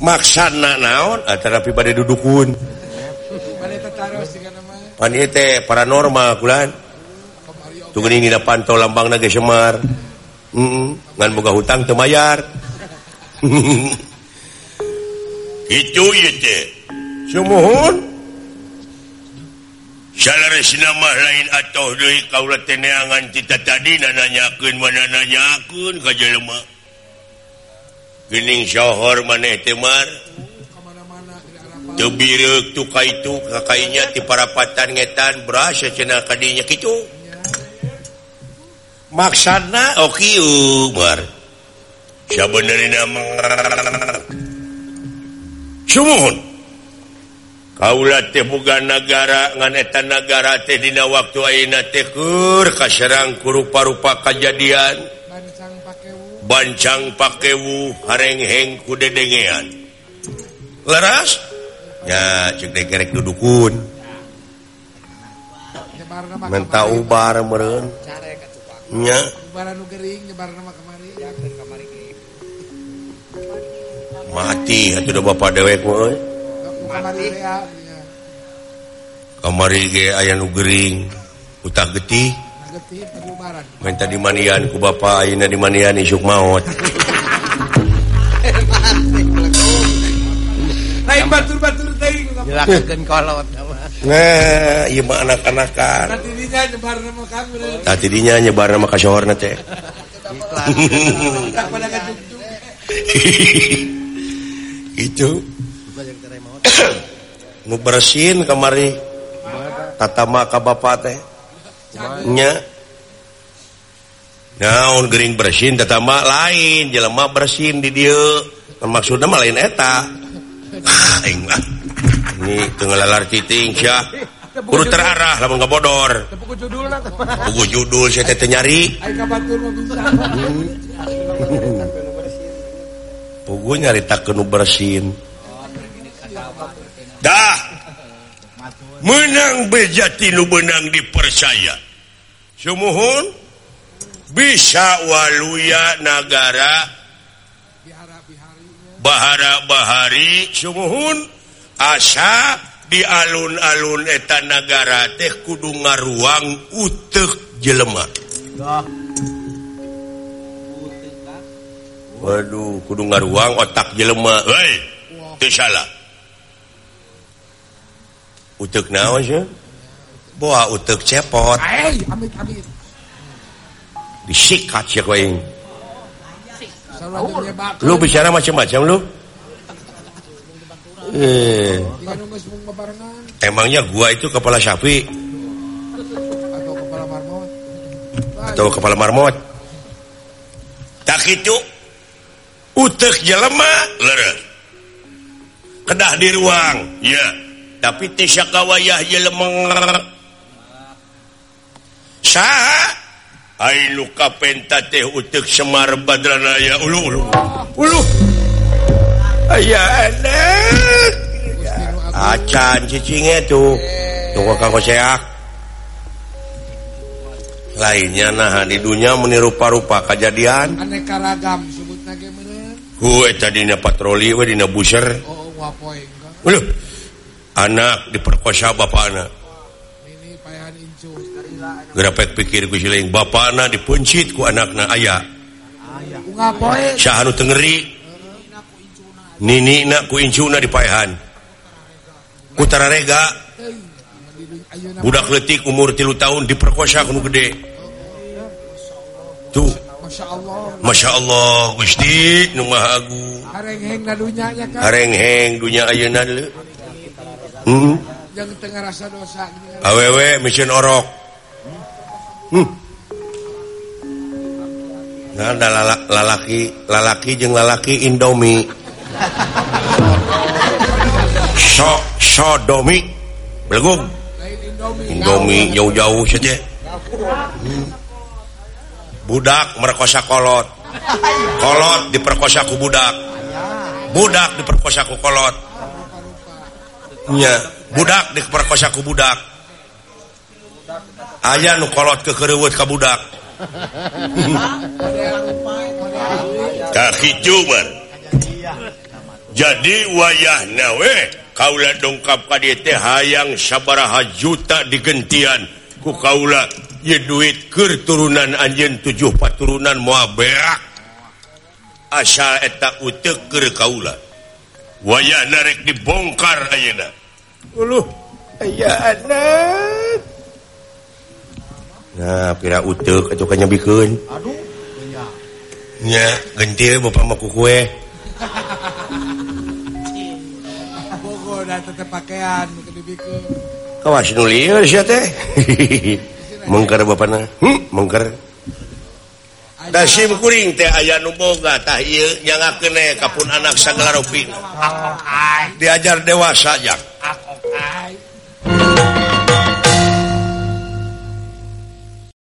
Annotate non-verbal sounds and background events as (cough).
maksana naon? Ah, Antara pribadi dudukun. Panite paranormal kulan. Tuh gini ngidap pantau lambang nage semar. Mm, ngan boga hutang temayar itu ya teh. Semuhun (laughs) nama lain atau kaulah tenangan cita tadi nanyakeun mana nanyakeun ka nanyaun Gening sohor maneh teh mar temar tebir tuka itu kakainya ti parapatan ngetan berasa cena kadinya gitu maksana oke umar. Sebenarnya mah sumuhun Kaula tebuga negara nganetan negara Tedina waktu Aina Tekur Kaserang kurupa-rupa kejadian bancang pakewu harengheng kudedengean leras? Ya cek dudukun menta ubar meren nya. Mati atau bapak dewek meuy kamari ge aya nu gering utak getih. Minta dimanian ku (laughs) Bapak ayeuna dimanian isuk maut lain batur batur teuing dilakukeun kolot nah ieu mah anak-anakan. Tadi dinya nyebar nama ka sohorna teh. (laughs) Itu. (coughs) nu bersin kamari. Tata maka bapak teh. Nya. Naon gering bersin tatama lain. Jelema bersin di dia. Maksudnya mah lain eta. (coughs) Aing mah. Ini tengelalar titing syah. Guru terarah lamun kabodor buku judul hmm. (coughs) buku judul saya teh nyari Pugu nyarita kenu bersin menang bejati nu benang dipercaya. Semohun bisa waluya negara Bahara Bahari semohun asa di alun-alun etanagara teh kudu ngaruang utek jelemak Waduh kudu ngaruang otak jelema. Hei, itu salah. Uteuk naon ya bawa uteuk cepot disikat ya koing lu bicara macam-macam lu eh. emangnya gua itu kepala sapi atau kepala marmot. Atau kepala marmot tak itu uteuk jelema lerer kedah di ruang ya yeah. tapi tisaka wayah jelemeng luka penta teh untuk Semar badranaya ulu ulu. Ayaah acan cicing itu tunggu kanggo seak lainnya nah di dunia meniru rupa kejadian. Aneka ragam sebut tadinya patroli we dina buser. Oh, oh wapoy, anak diperkosa Bapak anak. Grafik pikir kuling Bapak anak dipuncitku anak na ayaah Syahanu Tengeri. Nini kucuna dipahan Utara Rega budak letik umur tilu tahun diperkosa kamu gede. Tuh. Masya Allah Gusti Numahagu harengheng dunya ayeuna hmm. awew mission Orok. Hmm. nah, ada lala, lalaki lalaki jeng lalaki Indomie. (laughs) So sodomi. Belum Indomie. Jauh-jauh saja hmm. budak merkosa kolot. (laughs) Kolot diperkosa ku budak. Budak diperkosa ku kolot. budak diperkosaku budak. Aya nukolot ke kerewut ka budak. (laughs) Kaki jadi wayah nawe kaula dongkap ka teh hayang sabaraha juta digentian. Ku kaula ye duit keur turunan anjeun tujuh paturunan moal berak. Asal eta uteuk keur kaula. waya narek dibongkar Ayeuna. Nah pira uteuk atuh bikin aduh. Nya gentil bapak maku kue bogo dan tetep dibikeun kawas nulieur sia teh. (laughs) Mengker bapak hm mengker. simkuring teh aya nu boga tah nubogatahnya kene kapun anak sagala rupi ah, ah. diajar dewasa saja